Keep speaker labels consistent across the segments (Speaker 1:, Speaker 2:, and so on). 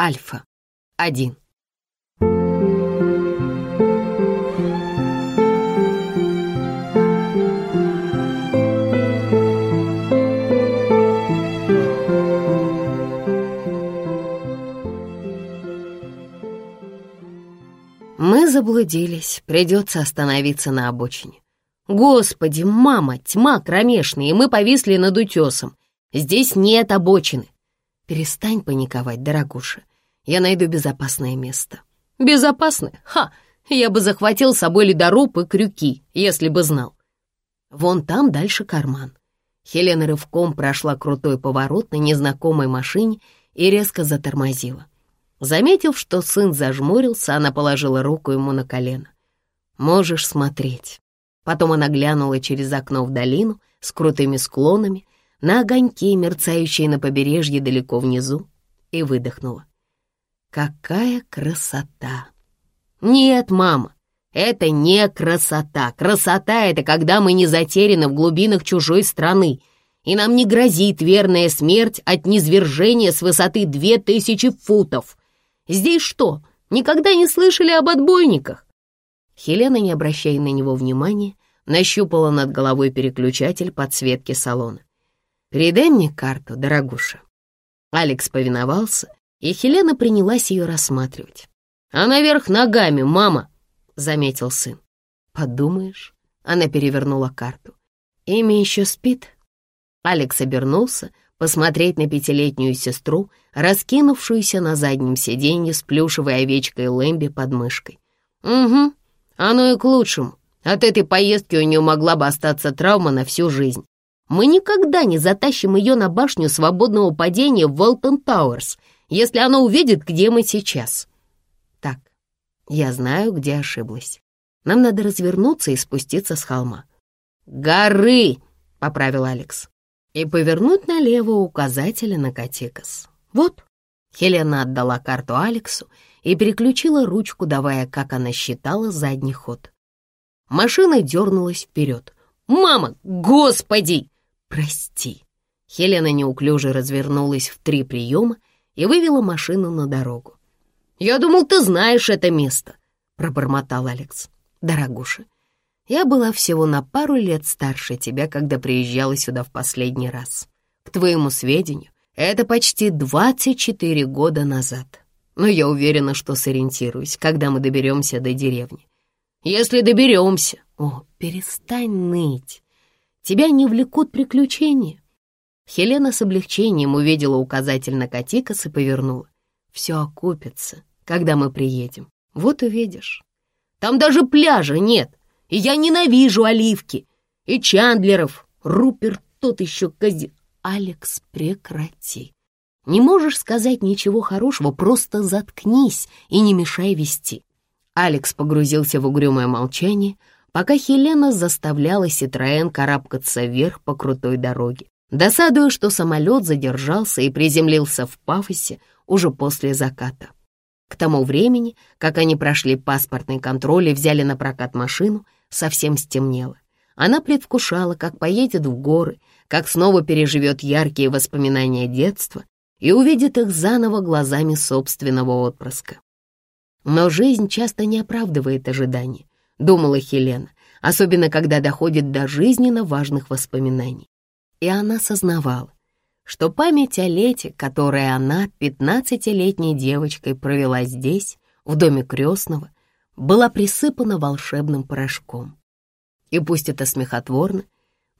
Speaker 1: Альфа. Один. Мы заблудились, придется остановиться на обочине. Господи, мама, тьма кромешная, и мы повисли над утесом. Здесь нет обочины. Перестань паниковать, дорогуша. Я найду безопасное место. Безопасное? Ха! Я бы захватил с собой ледоруб и крюки, если бы знал. Вон там дальше карман. Хелена рывком прошла крутой поворот на незнакомой машине и резко затормозила. Заметив, что сын зажмурился, она положила руку ему на колено. «Можешь смотреть». Потом она глянула через окно в долину с крутыми склонами, на огоньки, мерцающие на побережье далеко внизу, и выдохнула. «Какая красота!» «Нет, мама, это не красота. Красота — это когда мы не затеряны в глубинах чужой страны, и нам не грозит верная смерть от низвержения с высоты две тысячи футов. Здесь что, никогда не слышали об отбойниках?» Хелена, не обращая на него внимания, нащупала над головой переключатель подсветки салона. «Передай мне карту, дорогуша». Алекс повиновался, и Хелена принялась ее рассматривать. «Она вверх ногами, мама!» — заметил сын. «Подумаешь?» — она перевернула карту. «Имя еще спит?» Алекс обернулся, посмотреть на пятилетнюю сестру, раскинувшуюся на заднем сиденье с плюшевой овечкой Лэмби под мышкой. «Угу, оно и к лучшему. От этой поездки у нее могла бы остаться травма на всю жизнь. Мы никогда не затащим ее на башню свободного падения в Волтон Тауэрс, если она увидит, где мы сейчас. Так, я знаю, где ошиблась. Нам надо развернуться и спуститься с холма. «Горы!» — поправил Алекс и повернуть налево указателя на Катикас. Вот. Хелена отдала карту Алексу и переключила ручку, давая, как она считала, задний ход. Машина дернулась вперед. «Мама! Господи!» «Прости!» Хелена неуклюже развернулась в три приема и вывела машину на дорогу. «Я думал, ты знаешь это место», — пробормотал Алекс. «Дорогуша, я была всего на пару лет старше тебя, когда приезжала сюда в последний раз. К твоему сведению, это почти 24 года назад. Но я уверена, что сориентируюсь, когда мы доберемся до деревни. Если доберемся... О, перестань ныть. Тебя не влекут приключения. Хелена с облегчением увидела указатель на Катикас и повернула. Все окупится, когда мы приедем. Вот увидишь. Там даже пляжа нет. И я ненавижу оливки. И Чандлеров. Руперт тот еще кози... Алекс, прекрати. Не можешь сказать ничего хорошего, просто заткнись и не мешай вести. Алекс погрузился в угрюмое молчание, пока Хелена заставляла Ситроен карабкаться вверх по крутой дороге, досадуя, что самолет задержался и приземлился в Пафосе уже после заката. К тому времени, как они прошли паспортный контроль и взяли на прокат машину, совсем стемнело. Она предвкушала, как поедет в горы, как снова переживет яркие воспоминания детства и увидит их заново глазами собственного отпрыска. Но жизнь часто не оправдывает ожиданий, думала Хелена, особенно когда доходит до жизненно важных воспоминаний. И она сознавала, что память о лете, которое она, пятнадцатилетней девочкой, провела здесь, в доме крестного, была присыпана волшебным порошком. И пусть это смехотворно,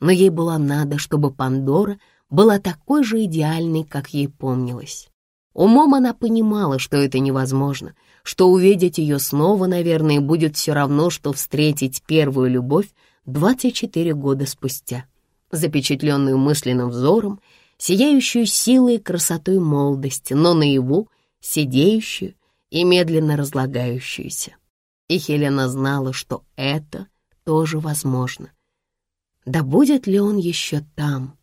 Speaker 1: но ей было надо, чтобы Пандора была такой же идеальной, как ей помнилось. Умом она понимала, что это невозможно, что увидеть ее снова, наверное, будет все равно, что встретить первую любовь 24 года спустя, запечатленную мысленным взором сияющую силой и красотой молодости, но наяву сидеющую и медленно разлагающуюся. И Хелена знала, что это тоже возможно. Да будет ли он еще там?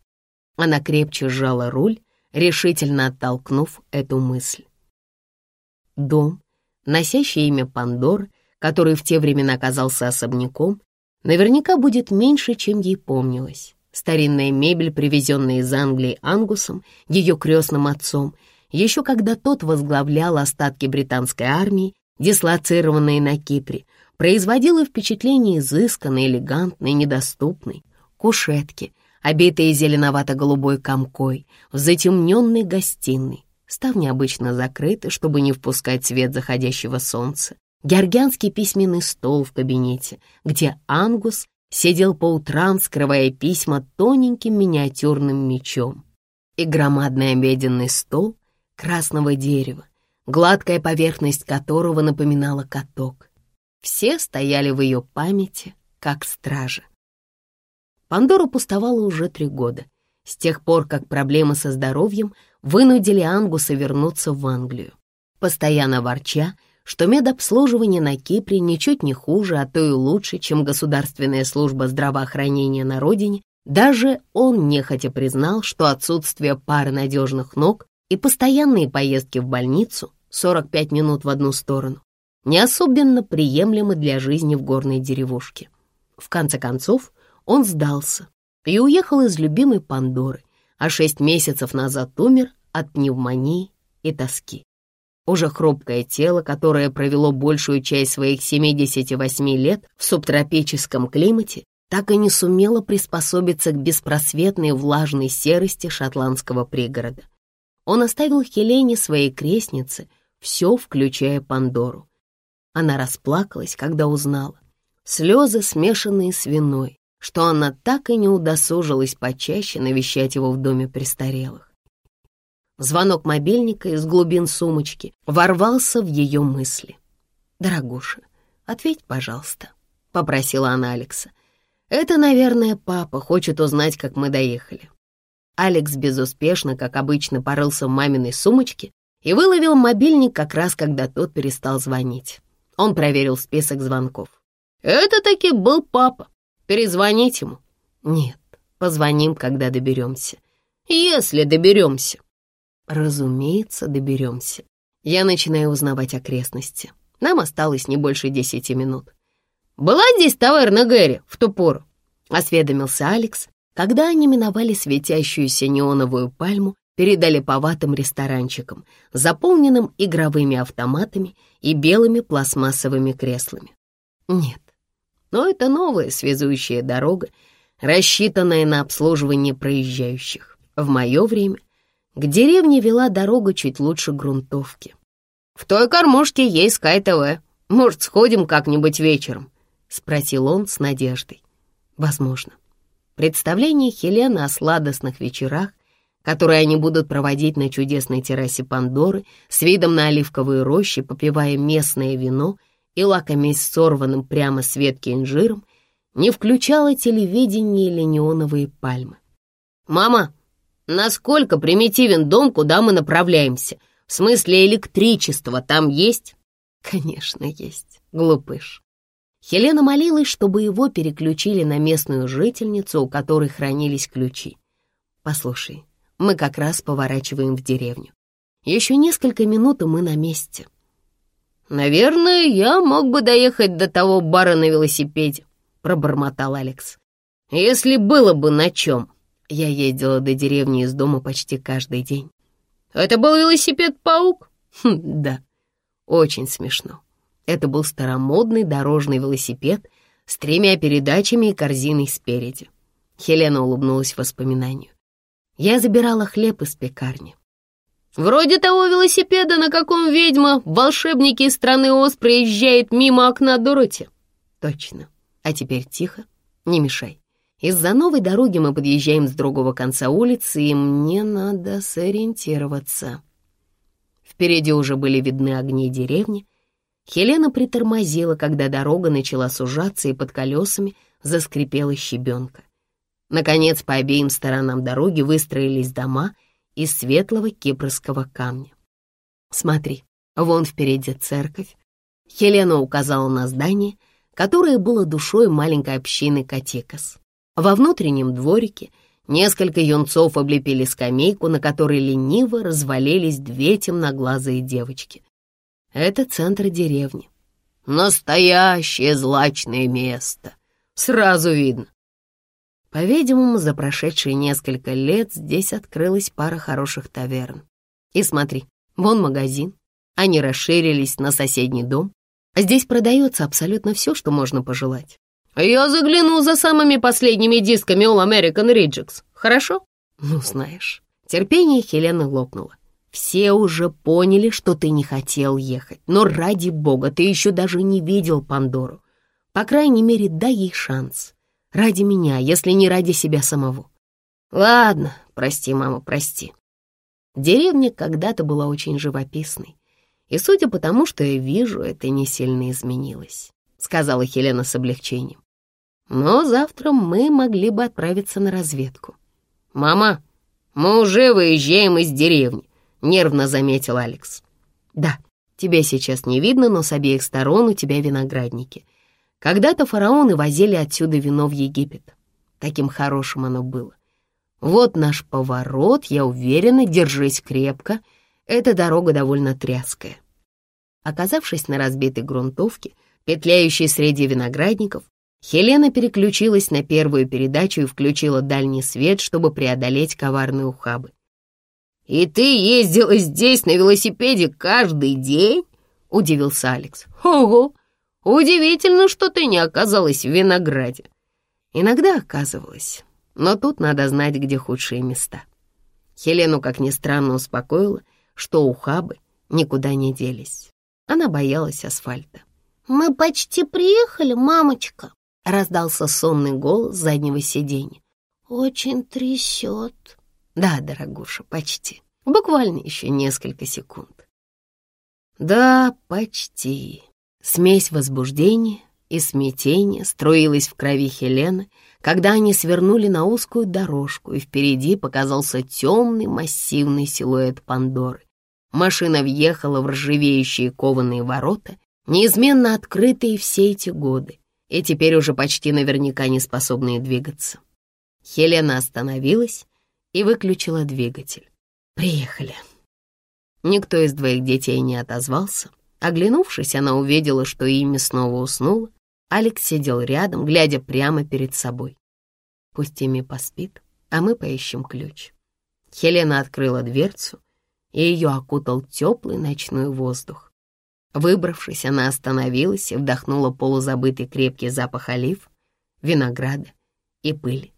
Speaker 1: Она крепче сжала руль, решительно оттолкнув эту мысль. Дом, носящий имя Пандор, который в те времена оказался особняком, наверняка будет меньше, чем ей помнилось. Старинная мебель, привезенная из Англии Ангусом, ее крестным отцом, Еще когда тот возглавлял остатки британской армии, дислоцированные на Кипре, производила впечатление изысканной, элегантной, недоступной, кушетки, обитые зеленовато-голубой комкой, в затемненной гостиной, ставни обычно закрыты, чтобы не впускать свет заходящего солнца, георгианский письменный стол в кабинете, где Ангус сидел по утрам, скрывая письма тоненьким миниатюрным мечом, и громадный обеденный стол красного дерева, гладкая поверхность которого напоминала каток. Все стояли в ее памяти, как стражи. Пандора пустовала уже три года, с тех пор, как проблемы со здоровьем вынудили Ангуса вернуться в Англию. Постоянно ворча, что медобслуживание на Кипре ничуть не хуже, а то и лучше, чем государственная служба здравоохранения на родине, даже он нехотя признал, что отсутствие пары надежных ног и постоянные поездки в больницу 45 минут в одну сторону не особенно приемлемы для жизни в горной деревушке. В конце концов, он сдался и уехал из любимой Пандоры, а шесть месяцев назад умер от пневмонии и тоски. Уже хрупкое тело, которое провело большую часть своих 78 лет в субтропическом климате, так и не сумело приспособиться к беспросветной влажной серости шотландского пригорода. Он оставил Хелене своей крестнице все, включая Пандору. Она расплакалась, когда узнала. Слезы, смешанные с виной, что она так и не удосужилась почаще навещать его в доме престарелых. Звонок мобильника из глубин сумочки ворвался в ее мысли. «Дорогуша, ответь, пожалуйста», — попросила она Алекса. «Это, наверное, папа хочет узнать, как мы доехали». Алекс безуспешно, как обычно, порылся в маминой сумочке и выловил мобильник как раз, когда тот перестал звонить. Он проверил список звонков. «Это таки был папа. Перезвонить ему?» «Нет, позвоним, когда доберемся. Если доберемся». «Разумеется, доберемся. Я начинаю узнавать окрестности. Нам осталось не больше десяти минут». «Была здесь таверна Гэри в ту пору?» — осведомился Алекс, когда они миновали светящуюся неоновую пальму перед олиповатым ресторанчиком, заполненным игровыми автоматами и белыми пластмассовыми креслами. Нет, но это новая связующая дорога, рассчитанная на обслуживание проезжающих. В мое время к деревне вела дорога чуть лучше грунтовки. «В той кормушке есть Скай ТВ. Может, сходим как-нибудь вечером?» — спросил он с надеждой. «Возможно». Представление Хелены о сладостных вечерах которые они будут проводить на чудесной террасе Пандоры с видом на оливковые рощи, попивая местное вино и лакомясь сорванным прямо с ветки инжиром, не включало телевидение или неоновые пальмы. «Мама, насколько примитивен дом, куда мы направляемся? В смысле электричество там есть?» «Конечно, есть, глупыш». Хелена молилась, чтобы его переключили на местную жительницу, у которой хранились ключи. «Послушай, мы как раз поворачиваем в деревню. Еще несколько минут, и мы на месте. «Наверное, я мог бы доехать до того бара на велосипеде», — пробормотал Алекс. «Если было бы на чем». Я ездила до деревни из дома почти каждый день. «Это был велосипед-паук?» хм, «Да, очень смешно. Это был старомодный дорожный велосипед с тремя передачами и корзиной спереди». Хелена улыбнулась воспоминанию. Я забирала хлеб из пекарни. «Вроде того велосипеда, на каком ведьма, волшебники из страны Оз проезжает мимо окна Дороти». «Точно. А теперь тихо, не мешай. Из-за новой дороги мы подъезжаем с другого конца улицы, и мне надо сориентироваться». Впереди уже были видны огни деревни. Хелена притормозила, когда дорога начала сужаться, и под колесами заскрипела щебенка. Наконец, по обеим сторонам дороги выстроились дома из светлого кипрского камня. «Смотри, вон впереди церковь». Хелена указала на здание, которое было душой маленькой общины Катикас. Во внутреннем дворике несколько юнцов облепили скамейку, на которой лениво развалились две темноглазые девочки. Это центр деревни. Настоящее злачное место. Сразу видно, по-видимому, за прошедшие несколько лет здесь открылась пара хороших таверн. И смотри, Вон магазин. Они расширились на соседний дом. Здесь продается абсолютно все, что можно пожелать. Я загляну за самыми последними дисками All American Rejects. Хорошо? Ну, знаешь, терпение Хелены лопнуло. Все уже поняли, что ты не хотел ехать, но ради бога, ты еще даже не видел Пандору. По крайней мере, дай ей шанс. Ради меня, если не ради себя самого. Ладно, прости, мама, прости. Деревня когда-то была очень живописной. И судя по тому, что я вижу, это не сильно изменилось, сказала Хелена с облегчением. Но завтра мы могли бы отправиться на разведку. Мама, мы уже выезжаем из деревни, нервно заметил Алекс. Да, тебя сейчас не видно, но с обеих сторон у тебя виноградники. Когда-то фараоны возили отсюда вино в Египет. Таким хорошим оно было. Вот наш поворот, я уверена, держись крепко. Эта дорога довольно тряская. Оказавшись на разбитой грунтовке, петляющей среди виноградников, Хелена переключилась на первую передачу и включила дальний свет, чтобы преодолеть коварные ухабы. «И ты ездила здесь на велосипеде каждый день?» — удивился Алекс. «Ого! Удивительно, что ты не оказалась в винограде». Иногда оказывалась, но тут надо знать, где худшие места. Хелену, как ни странно, успокоила, что ухабы никуда не делись. Она боялась асфальта.
Speaker 2: «Мы почти приехали, мамочка», —
Speaker 1: раздался сонный голос заднего сиденья.
Speaker 2: «Очень трясет».
Speaker 1: «Да, дорогуша, почти. Буквально еще несколько секунд». «Да, почти». Смесь возбуждения и смятения струилась в крови Хелены, когда они свернули на узкую дорожку, и впереди показался темный массивный силуэт Пандоры. Машина въехала в ржавеющие кованые ворота, неизменно открытые все эти годы, и теперь уже почти наверняка не способные двигаться. Хелена остановилась и выключила двигатель. «Приехали». Никто из двоих детей не отозвался. Оглянувшись, она увидела, что ими снова уснула, Алекс сидел рядом, глядя прямо перед собой. Пусть Тимми поспит, а мы поищем ключ. Хелена открыла дверцу, и ее окутал теплый ночной воздух. Выбравшись, она остановилась и вдохнула полузабытый крепкий запах олив, винограда и пыли.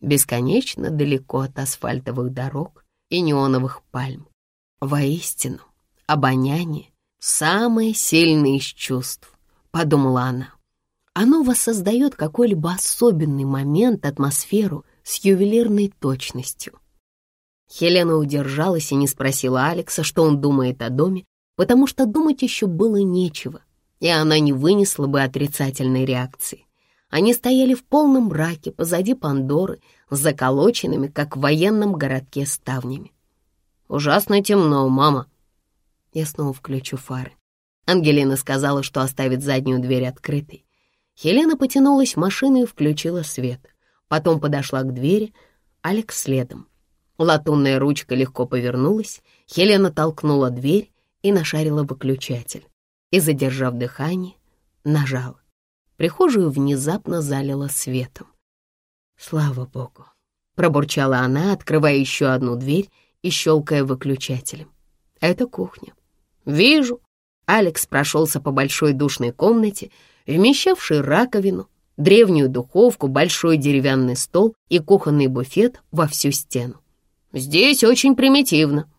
Speaker 1: Бесконечно далеко от асфальтовых дорог и неоновых пальм. Воистину, обоняние — самое сильное из чувств, подумала она. Оно воссоздает какой-либо особенный момент, атмосферу с ювелирной точностью. Хелена удержалась и не спросила Алекса, что он думает о доме, потому что думать еще было нечего, и она не вынесла бы отрицательной реакции. Они стояли в полном мраке позади Пандоры, заколоченными, как в военном городке, ставнями. «Ужасно темно, мама». Я снова включу фары. Ангелина сказала, что оставит заднюю дверь открытой. Хелена потянулась в машину и включила свет. Потом подошла к двери, Алекс следом. Латунная ручка легко повернулась, Хелена толкнула дверь и нашарила выключатель. И, задержав дыхание, нажала. Прихожую внезапно залила светом. «Слава богу!» — пробурчала она, открывая еще одну дверь и щелкая выключателем. «Это кухня». «Вижу». Алекс прошелся по большой душной комнате, вмещавший раковину, древнюю духовку, большой деревянный стол и кухонный буфет во всю стену. «Здесь очень примитивно».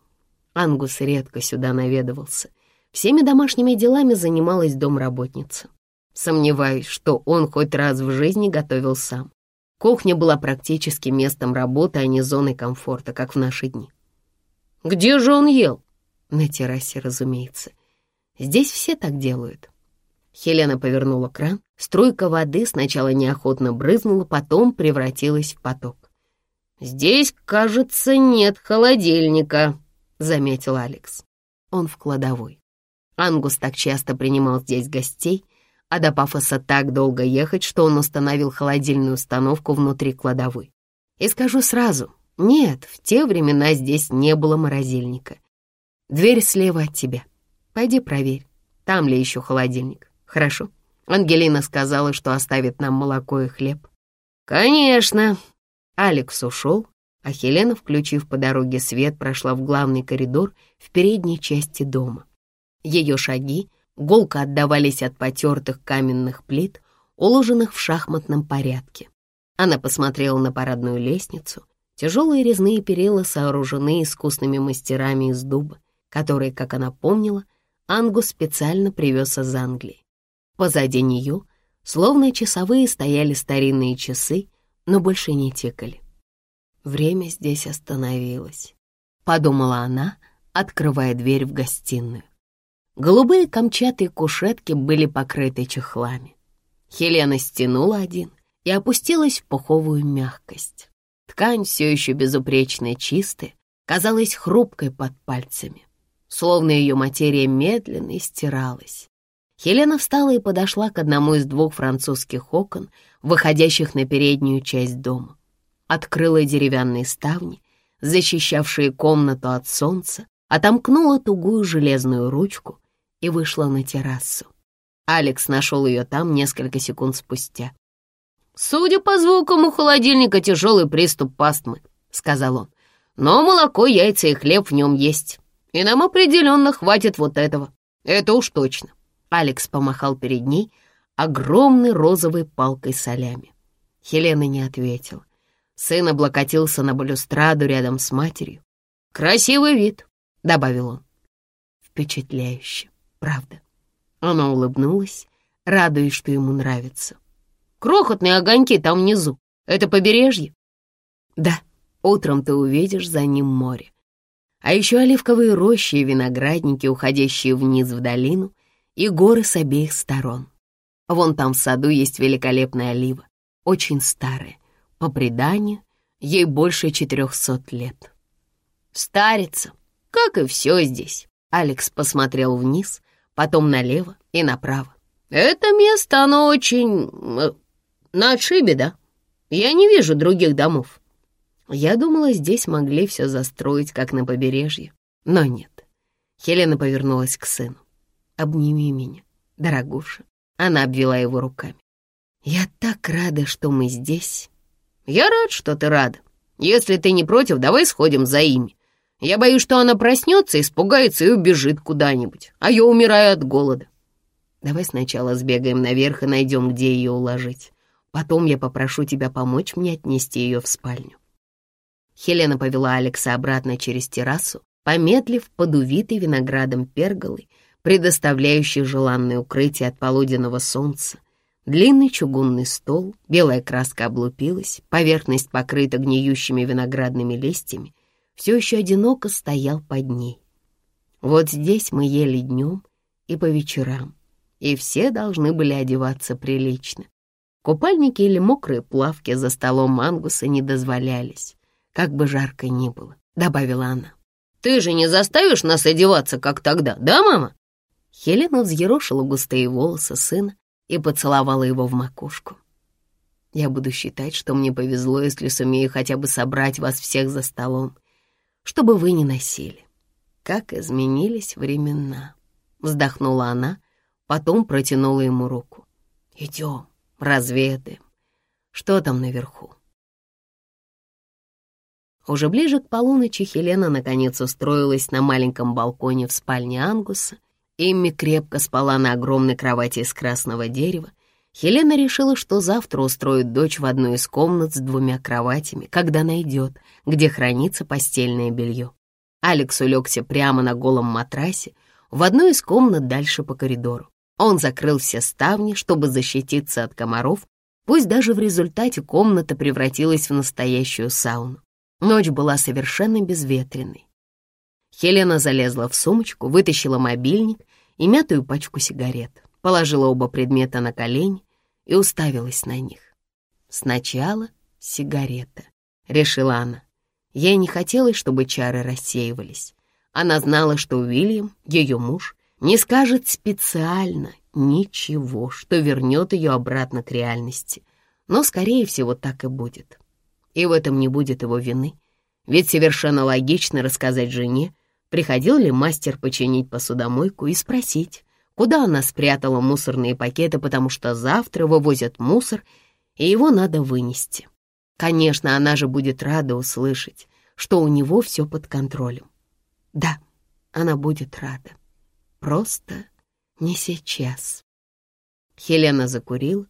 Speaker 1: Ангус редко сюда наведывался. Всеми домашними делами занималась домработница. Сомневаюсь, что он хоть раз в жизни готовил сам. Кухня была практически местом работы, а не зоной комфорта, как в наши дни. «Где же он ел?» «На террасе, разумеется. Здесь все так делают. Хелена повернула кран. Струйка воды сначала неохотно брызнула, потом превратилась в поток. «Здесь, кажется, нет холодильника», — заметил Алекс. Он в кладовой. Ангус так часто принимал здесь гостей, а до Пафоса так долго ехать, что он установил холодильную установку внутри кладовой. И скажу сразу, нет, в те времена здесь не было морозильника. Дверь слева от тебя. Пойди проверь, там ли еще холодильник. Хорошо. Ангелина сказала, что оставит нам молоко и хлеб. Конечно. Алекс ушел, а Хелена, включив по дороге свет, прошла в главный коридор в передней части дома. Ее шаги гулко отдавались от потертых каменных плит, уложенных в шахматном порядке. Она посмотрела на парадную лестницу. Тяжелые резные перила сооружены искусными мастерами из дуба, которые, как она помнила, Ангус специально привез из Англии. Позади нее, словно часовые, стояли старинные часы, но больше не тикали. Время здесь остановилось, подумала она, открывая дверь в гостиную. Голубые камчатые кушетки были покрыты чехлами. Хелена стянула один и опустилась в пуховую мягкость. Ткань, все еще безупречно чистая, казалась хрупкой под пальцами, словно ее материя медленно истиралась. Хелена встала и подошла к одному из двух французских окон, выходящих на переднюю часть дома. Открыла деревянные ставни, защищавшие комнату от солнца, отомкнула тугую железную ручку и вышла на террасу. Алекс нашел ее там несколько секунд спустя. «Судя по звукам, у холодильника тяжелый приступ астмы», — сказал он. «Но молоко, яйца и хлеб в нем есть. И нам определенно хватит вот этого. Это уж точно». Алекс помахал перед ней огромной розовой палкой солями. Хелена не ответила. Сын облокотился на балюстраду рядом с матерью. «Красивый вид», — добавил он. «Впечатляюще, правда?» Она улыбнулась, радуясь, что ему нравится. «Крохотные огоньки там внизу. Это побережье?» «Да, утром ты увидишь за ним море. А еще оливковые рощи и виноградники, уходящие вниз в долину, и горы с обеих сторон. Вон там в саду есть великолепная олива, очень старая. По преданию, ей больше четырехсот лет. Старица, как и все здесь. Алекс посмотрел вниз, потом налево и направо. Это место, оно очень... Э, на отшибе, да? Я не вижу других домов. Я думала, здесь могли все застроить, как на побережье, но нет. Хелена повернулась к сыну. «Обними меня, дорогуша». Она обвела его руками. «Я так рада, что мы здесь». «Я рад, что ты рада. Если ты не против, давай сходим за ими. Я боюсь, что она проснется, испугается и убежит куда-нибудь, а я умираю от голода. Давай сначала сбегаем наверх и найдем, где ее уложить. Потом я попрошу тебя помочь мне отнести ее в спальню». Хелена повела Алекса обратно через террасу, помедлив под увитой виноградом перголой, предоставляющей желанное укрытие от полуденного солнца. Длинный чугунный стол, белая краска облупилась, поверхность покрыта гниющими виноградными листьями, все еще одиноко стоял под ней. Вот здесь мы ели днем и по вечерам, и все должны были одеваться прилично. Купальники или мокрые плавки за столом мангуса не дозволялись, как бы жарко ни было, добавила она. «Ты же не заставишь нас одеваться, как тогда, да, мама?» Хелена взъерошила густые волосы сына и поцеловала его в макушку. «Я буду считать, что мне повезло, если сумею хотя бы собрать вас всех за столом чтобы вы не носили. Как изменились времена. Вздохнула она, потом протянула ему руку. Идем, разведаем. Что там наверху? Уже ближе к полуночи Хелена наконец устроилась на маленьком балконе в спальне Ангуса. Имми крепко спала на огромной кровати из красного дерева. Хелена решила, что завтра устроит дочь в одну из комнат с двумя кроватями, когда найдет, где хранится постельное белье. Алекс улегся прямо на голом матрасе в одной из комнат дальше по коридору. Он закрыл все ставни, чтобы защититься от комаров, пусть даже в результате комната превратилась в настоящую сауну. Ночь была совершенно безветренной. Хелена залезла в сумочку, вытащила мобильник и мятую пачку сигарет, положила оба предмета на колени и уставилась на них. Сначала сигарета, решила она. Ей не хотелось, чтобы чары рассеивались. Она знала, что Уильям, ее муж, не скажет специально ничего, что вернет ее обратно к реальности. Но, скорее всего, так и будет. И в этом не будет его вины. Ведь совершенно логично рассказать жене, приходил ли мастер починить посудомойку и спросить, куда она спрятала мусорные пакеты, потому что завтра вывозят мусор, и его надо вынести. Конечно, она же будет рада услышать, что у него все под контролем. Да, она будет рада. Просто не сейчас. Хелена закурила,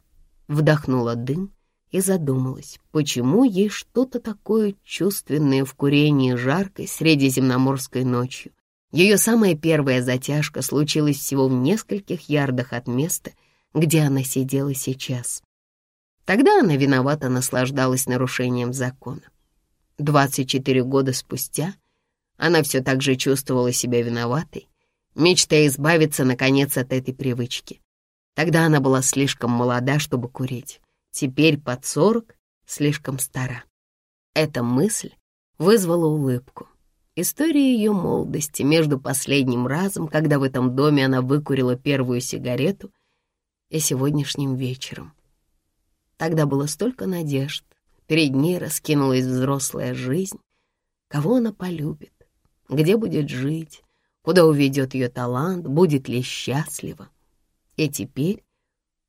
Speaker 1: вдохнула дым и задумалась, почему ей что-то такое чувственное в курении жаркой средиземноморской ночью. Ее самая первая затяжка случилась всего в нескольких ярдах от места, где она сидела сейчас. Тогда она виновато наслаждалась нарушением закона. 24 года спустя она все так же чувствовала себя виноватой, мечтая избавиться, наконец, от этой привычки. Тогда она была слишком молода, чтобы курить. Теперь под сорок слишком стара. Эта мысль вызвала улыбку. История ее молодости между последним разом, когда в этом доме она выкурила первую сигарету, и сегодняшним вечером. Тогда было столько надежд. Перед ней раскинулась взрослая жизнь. Кого она полюбит? Где будет жить? Куда уведет ее талант? Будет ли счастлива? И теперь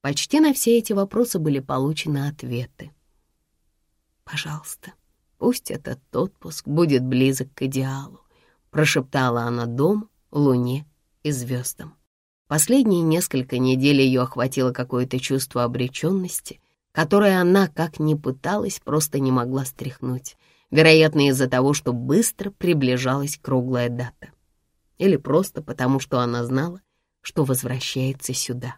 Speaker 1: почти на все эти вопросы были получены ответы. «Пожалуйста, пусть этот отпуск будет близок к идеалу», прошептала она дом, луне и звездам. Последние несколько недель ее охватило какое-то чувство обреченности, которое она, как ни пыталась, просто не могла стряхнуть, вероятно, из-за того, что быстро приближалась круглая дата. Или просто потому, что она знала, что возвращается сюда.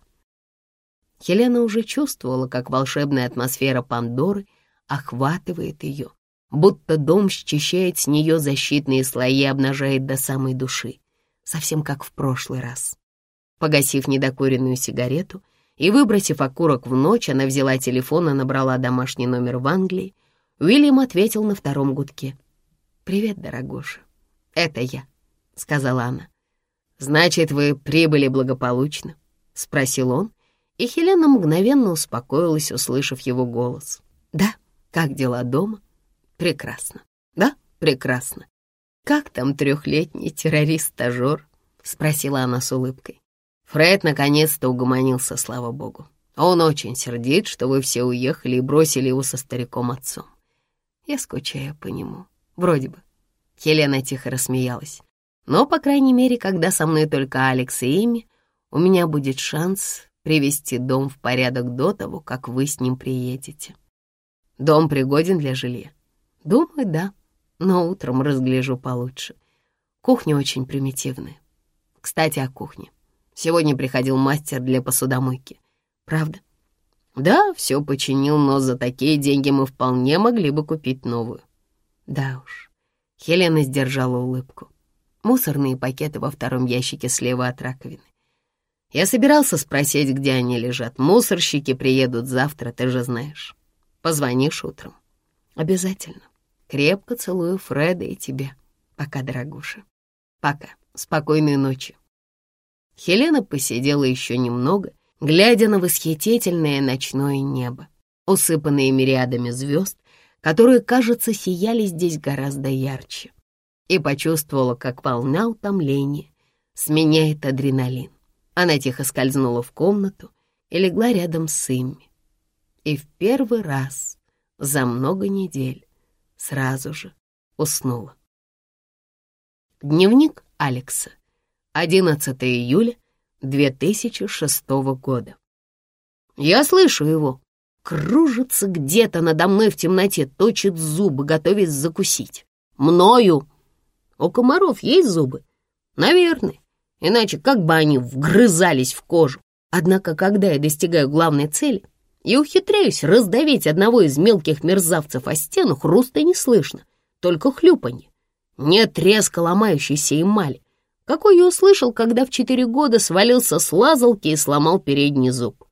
Speaker 1: Хелена уже чувствовала, как волшебная атмосфера Пандоры охватывает ее, будто дом счищает с нее защитные слои и обнажает до самой души, совсем как в прошлый раз. Погасив недокуренную сигарету и выбросив окурок в ночь, она взяла телефон и набрала домашний номер в Англии. Уильям ответил на втором гудке. «Привет, дорогуша, это я», — сказала она. «Значит, вы прибыли благополучно?» — спросил он, и Хелена мгновенно успокоилась, услышав его голос. «Да, как дела дома?» Прекрасно. Да, прекрасно. Как там трехлетний террорист-стажер? Спросила она с улыбкой. Фред наконец-то угомонился, слава богу. Он очень сердит, что вы все уехали и бросили его со стариком-отцом. Я скучаю по нему. Вроде бы. Хелена тихо рассмеялась. Но, по крайней мере, когда со мной только Алекс и Эми, у меня будет шанс привести дом в порядок до того, как вы с ним приедете. Дом пригоден для жилья. Думаю, да, но утром разгляжу получше. Кухня очень примитивная. Кстати, о кухне. Сегодня приходил мастер для посудомойки. Правда? Да, все починил, но за такие деньги мы вполне могли бы купить новую. Да уж. Хелена сдержала улыбку. Мусорные пакеты во втором ящике слева от раковины. Я собирался спросить, где они лежат. Мусорщики приедут завтра, ты же знаешь. Позвонишь утром. Обязательно. Крепко целую Фреда и тебя. Пока, дорогуша. Пока. Спокойной ночи. Хелена посидела еще немного, глядя на восхитительное ночное небо, усыпанное мириадами звезд, которые, кажется, сияли здесь гораздо ярче, и почувствовала, как волна утомления сменяет адреналин. Она тихо скользнула в комнату и легла рядом с Имми. И в первый раз за много недель сразу же уснула. Дневник Алекса. 11 июля 2006 года. Я слышу его. Кружится где-то надо мной в темноте, точит зубы, готовясь закусить. Мною. У комаров есть зубы? Наверное. Иначе как бы они вгрызались в кожу. Однако, когда я достигаю главной цели, и ухитряюсь раздавить одного из мелких мерзавцев о стену, хруста не слышно, только хлюпанье. Нет резко ломающейся эмали, какой я услышал, когда в четыре года свалился с лазалки и сломал передний зуб.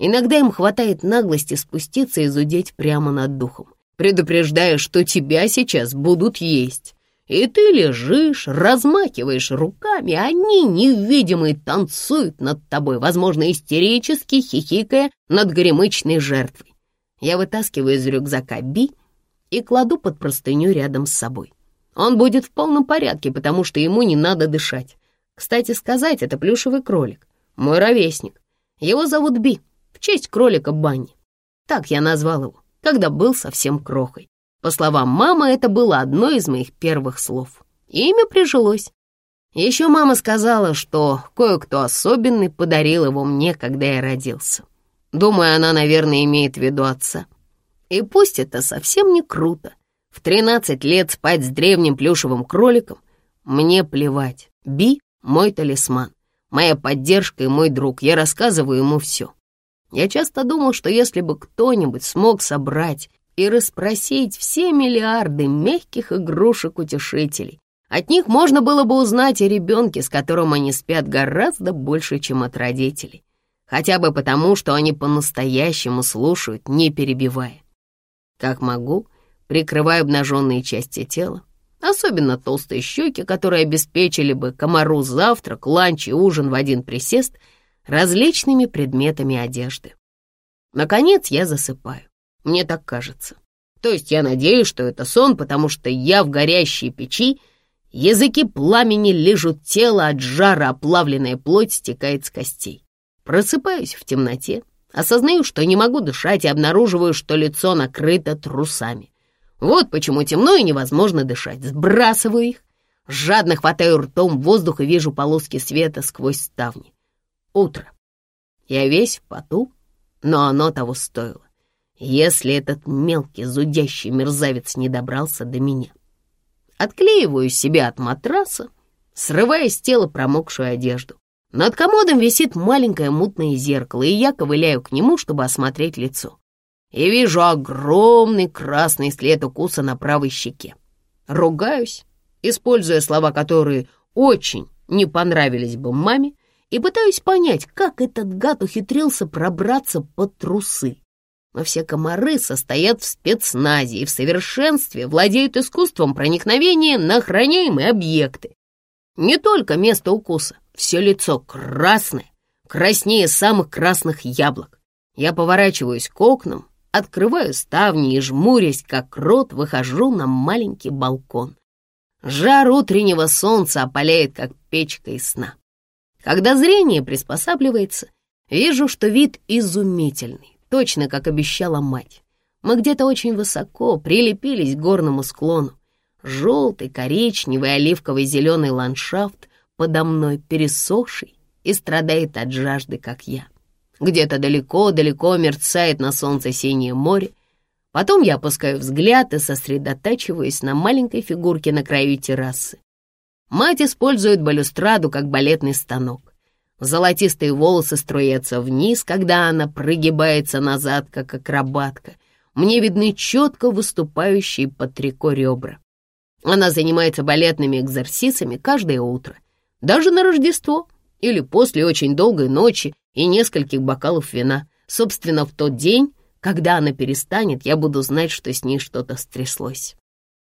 Speaker 1: Иногда им хватает наглости спуститься и зудеть прямо над духом, предупреждая, что тебя сейчас будут есть. И ты лежишь, размахиваешь руками, а они, невидимые, танцуют над тобой, возможно, истерически хихикая над горемычной жертвой. Я вытаскиваю из рюкзака Би и кладу под простыню рядом с собой. Он будет в полном порядке, потому что ему не надо дышать. Кстати сказать, это плюшевый кролик, мой ровесник. Его зовут Би, в честь кролика Банни. Так я назвал его когда был совсем крохой. По словам мамы, это было одно из моих первых слов. Имя прижилось. Еще мама сказала, что кое-кто особенный подарил его мне, когда я родился. Думаю, она, наверное, имеет в виду отца. И пусть это совсем не круто. В 13 лет спать с древним плюшевым кроликом мне плевать. Би — мой талисман, моя поддержка и мой друг. Я рассказываю ему все. Я часто думал, что если бы кто-нибудь смог собрать и расспросить все миллиарды мягких игрушек-утешителей, от них можно было бы узнать о ребенке, с которым они спят гораздо больше, чем от родителей. Хотя бы потому, что они по-настоящему слушают, не перебивая. Как могу, прикрываю обнаженные части тела, особенно толстые щеки, которые обеспечили бы комару завтрак, ланч и ужин в один присест различными предметами одежды. Наконец я засыпаю. Мне так кажется. То есть я надеюсь, что это сон, потому что я в горящей печи, языки пламени лежат тело от жара, оплавленная плоть стекает с костей. Просыпаюсь в темноте, осознаю, что не могу дышать и обнаруживаю, что лицо накрыто трусами. Вот почему темно и невозможно дышать. Сбрасываю их, жадно хватаю ртом воздух и вижу полоски света сквозь ставни. Утро. Я весь в поту, но оно того стоило, если этот мелкий зудящий мерзавец не добрался до меня. Отклеиваю себя от матраса, срывая с тела промокшую одежду. Над комодом висит маленькое мутное зеркало, и я ковыляю к нему, чтобы осмотреть лицо и вижу огромный красный след укуса на правой щеке. Ругаюсь, используя слова, которые очень не понравились бы маме, и пытаюсь понять, как этот гад ухитрился пробраться под трусы. Но все комары состоят в спецназе и в совершенстве владеют искусством проникновения на охраняемые объекты. Не только место укуса, все лицо красное, краснее самых красных яблок. Я поворачиваюсь к окнам, Открываю ставни и, жмурясь, как рот, выхожу на маленький балкон. Жар утреннего солнца опаляет, как печка из сна. Когда зрение приспосабливается, вижу, что вид изумительный, точно как обещала мать. Мы где-то очень высоко прилепились к горному склону. Желтый, коричневый, оливковый, зеленый ландшафт подо мной пересохший и страдает от жажды, как я. Где-то далеко-далеко мерцает на солнце синее море. Потом я опускаю взгляд и сосредотачиваюсь на маленькой фигурке на краю террасы. Мать использует балюстраду как балетный станок. Золотистые волосы струятся вниз, когда она прогибается назад, как акробатка. Мне видны четко выступающие под трико ребра. Она занимается балетными экзерсисами каждое утро, даже на Рождество или после очень долгой ночи и нескольких бокалов вина. Собственно, в тот день, когда она перестанет, я буду знать, что с ней что-то стряслось.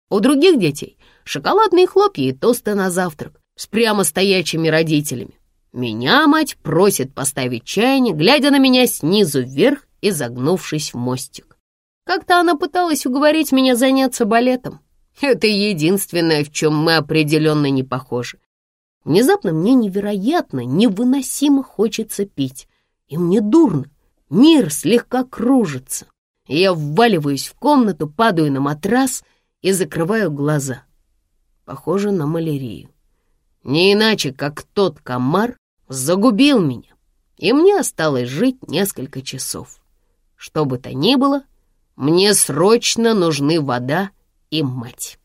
Speaker 1: У других детей шоколадные хлопья и тосты на завтрак с прямо стоячими родителями. Меня мать просит поставить чайник, глядя на меня снизу вверх и загнувшись в мостик. Как-то она пыталась уговорить меня заняться балетом. Это единственное, в чем мы определенно не похожи. Внезапно мне невероятно, невыносимо хочется пить. И мне дурно. Мир слегка кружится. Я вваливаюсь в комнату, падаю на матрас и закрываю глаза. Похоже на малярию. Не иначе, как тот комар загубил меня, и мне осталось жить несколько часов. Что бы то ни было, мне срочно нужны вода и мать.